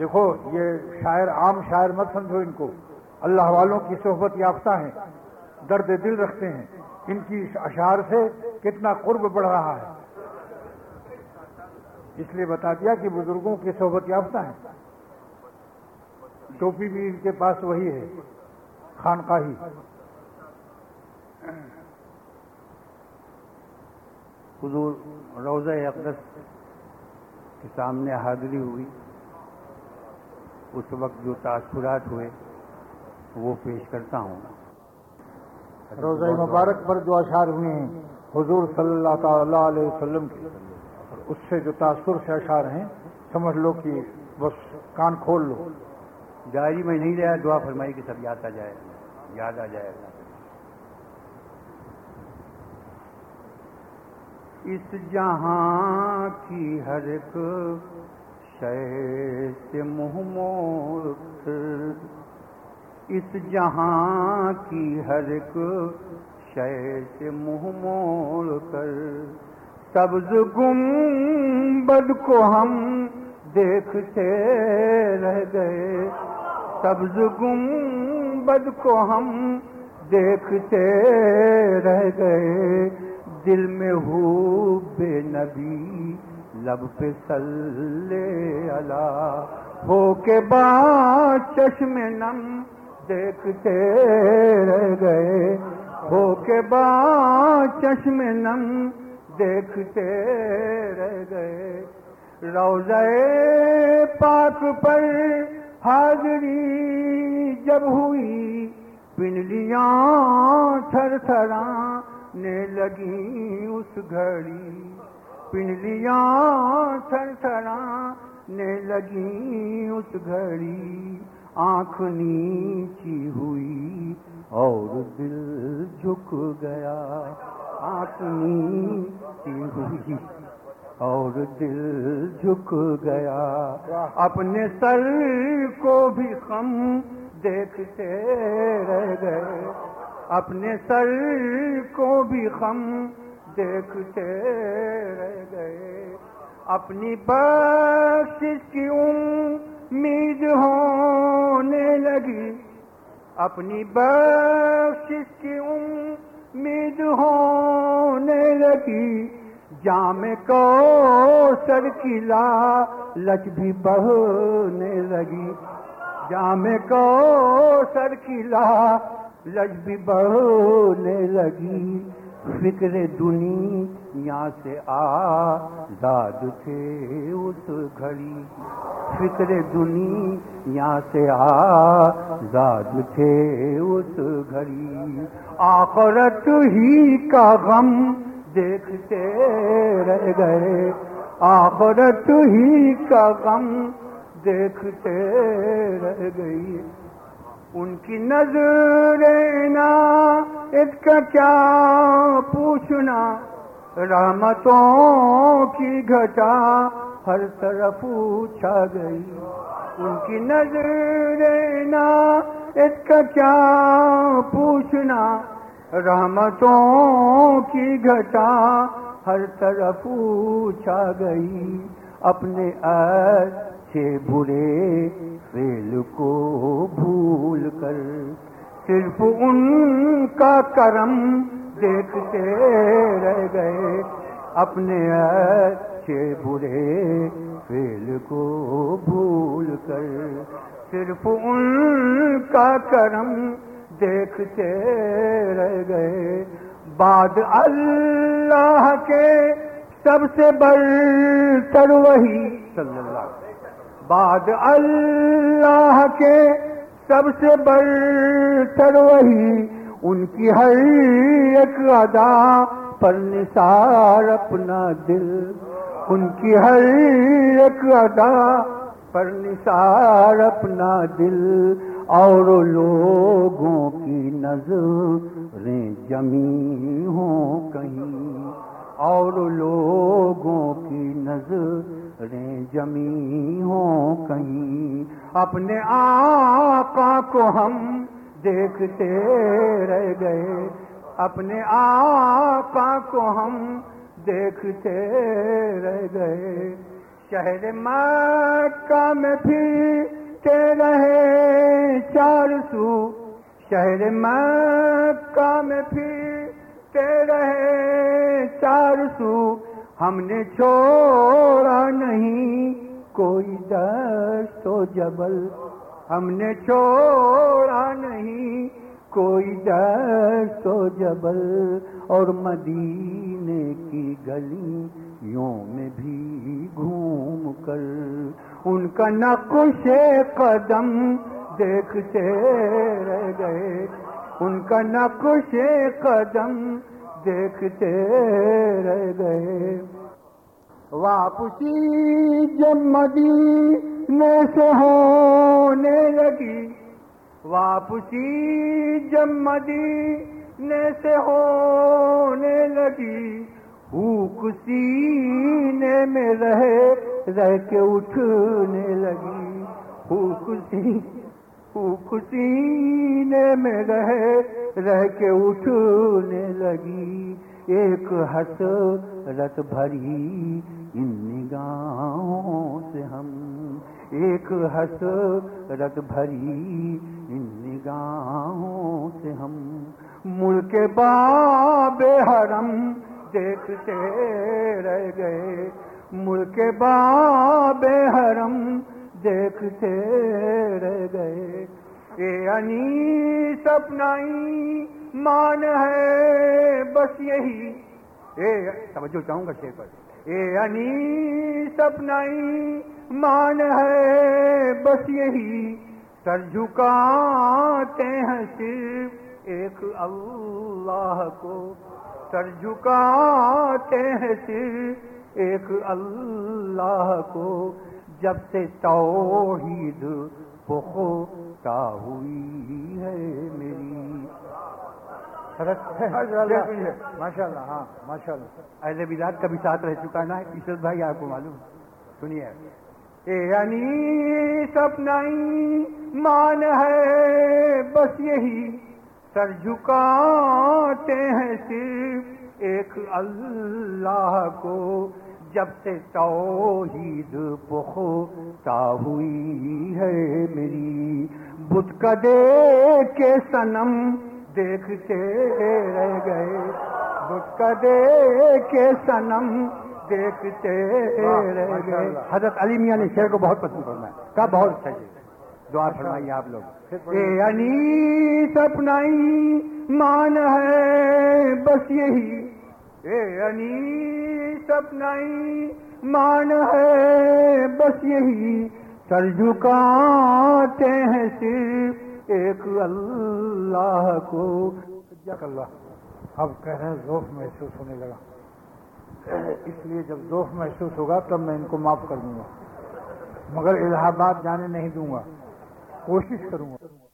دیکھو، یہ شاعر عام شاعر مت سمجھو ان کو۔ اللہ والوں کی صحبت یافتہ ہیں، درد دل رکھتے ہیں۔ ان کی اشعار سے کتنا قرب بڑھ رہا ہے۔ اس لیے بتا دیا کہ بزرگوں کی صحبت یافتہ ہیں۔ ٹوپی بھی ان کے پاس وہی ہے خانقاہی حضور روزہ اقدس کے سامنے حاضری ہوئی۔ اس وقت جو تاثرات ہوئے وہ پیش کرتا ہوں روزہ مبارک پر جو اشعار ہوئے ہیں حضور صلی اللہ تعالی علیہ وسلم کے۔ اس سے جو تاثر سے اشعار ہیں سمجھ لو کہ بس کان کھول لو۔ ڈائری میں نہیں رہا دعا فرمائی کہ سب یاد آ جائے یاد آ جائے۔ اس جہاں کی ہر ایک شے سے منہ موڑ اس جہاں کی ہر ایک شے سے منہ موڑ کر سبز گم بد کو ہم دیکھتے رہ گئے۔ سبز گم بد کو ہم دیکھتے رہ گئے۔ دل میں ہو بے نبی لب پہ سلے اللہ، ہو کے با چشم نم دیکھتے رہ گئے۔ ہو کے با چشم نم دیکھتے رہ گئے۔ روزہ پاک پر حاضری جب ہوئی، پنڈلیاں تھر تھرا نے لگی اس گھڑی۔ پنڈلیاں تھر تھرا نے لگی اس گھڑی، آنکھ نیچی ہوئی اور دل جھک گیا، آنکھ نیچی ہوئی اور دل جھک گیا۔ اپنے سر کو بھی خم دیکھتے رہ گئے، اپنے سر کو بھی خم دیکھتے رہ گئے۔ اپنی بخش کی امید ہونے لگی۔ اپنی بخش کی امید ہونے لگی۔ جام کو سر کی لا لچ بھی بہنے لگی۔ جام کو سر کی لا لچ بھی بہنے لگی۔ فکر دنی یہاں سے آزاد تھے اس گھڑی۔ فکر دنی یہاں سے آزاد تھے اس گھڑی۔ آخرت ہی کا غم دیکھتے رہ گئے۔ آخرت ہی کا غم دیکھتے رہ گئی۔ ان کی نظر اس کا کیا پوچھنا؟ رحمتوں کی گھٹا ہر طرف چھا گئی۔ ان کی نظر اس کا کیا پوچھنا؟ رحمتوں کی گھٹا ہر طرف چھا گئی۔ اپنے اچھے برے فیل کو بھول کر صرف ان کا کرم دیکھتے رہ گئے، اپنے اچھے برے فیل کو بھول کر صرف ان کا کرم دیکھتے رہ گئے۔ بعد اللہ کے سب سے بڑھ وہی صلی اللہ بعد اللہ کے سب سے بڑھ وہی ان کی ہر ایک ادا پر نثار اپنا دل، ان کی ہر ایک ادا پر نثار اپنا دل اور لوگوں کی نظریں جمی ہوں کہیں، اور لوگوں کی نظر نظریں جمی ہوں کہیں، اپنے آقا کو ہم دیکھتے رہ گئے۔ اپنے آقا کو ہم دیکھتے رہ گئے۔ شہر مکہ میں پھرتے رہے چار سو۔ شہر مکہ میں پھرتے رہے چار سو۔ ہم نے چھوڑا دست و جبل ہم نے چھوڑا نہیں، کوئی دست و جبل اور مدینے کی گلیوں میں بھی گھوم کر ان کا نقش قدم دیکھتے رہ گئے۔ ان کا نقش قدم دیکھتے رہ گئے۔ واپسی جب مدینے سے ہونے لگی۔ واپسی جب مدینے سے ہونے لگی۔ بھوک سینے میں رہے رہ کے اٹھنے لگی۔ بھوک سی بھوک سینے میں رہے رہ کے اٹھنے لگی۔ ایک حسرت بھری ان نگاہوں سے ہم ایک حسرت بھری ان نگاہوں سے ہم ملک باب حرم دیکھتے رہ گئے۔ ملک باب حرم دیکھتے رہ گئے۔ اے انی سپنائی مان ہے بس یہی۔ اے توجہ چاہوں گا شیر پر۔ اے انی سپنائی مان ہے، بس یہی سر جھکاتے ہیں صرف ایک اللہ کو۔ سر جھکاتے ہیں صرف ایک اللہ کو۔ جب سے توحید پختہ ہوئی ہے میری۔ ماشاء اللہ ہاں ماشاء اللہ اہل بلاد کا بھی ساتھ رہ چکا نا عشرت بھائی، آپ کو معلوم۔ سنیے۔ اے یعنی سپنائی مان ہے، بس یہی سر جھکاتے ہیں صرف ایک اللہ کو۔ جب سے توحید پختہ ہوئی ہے میری، بت کا کے سنم دیکھتے رہ گئے۔ بت کا کے سنم دیکھتے رہ گئے حضرت علی میاں نے شعر کو بہت پسند فرمایا۔ کہا بہت اچھا جی۔ دعا فرمائیے آپ لوگ۔ اے انی سپنائی مان ہے بس یہی۔ اے انی سپنائی مان ہے بس یہی۔ سر جھکاتے ہیں صرف ایک اللہ کو۔ اللہ۔ اب کہہ رہے ہیں ذوف محسوس ہونے لگا۔ اس لیے جب ذوف محسوس ہوگا تب میں ان کو معاف کر دوں گا۔ مگر الہ آباد جانے نہیں دوں گا۔ کوشش کروں گا۔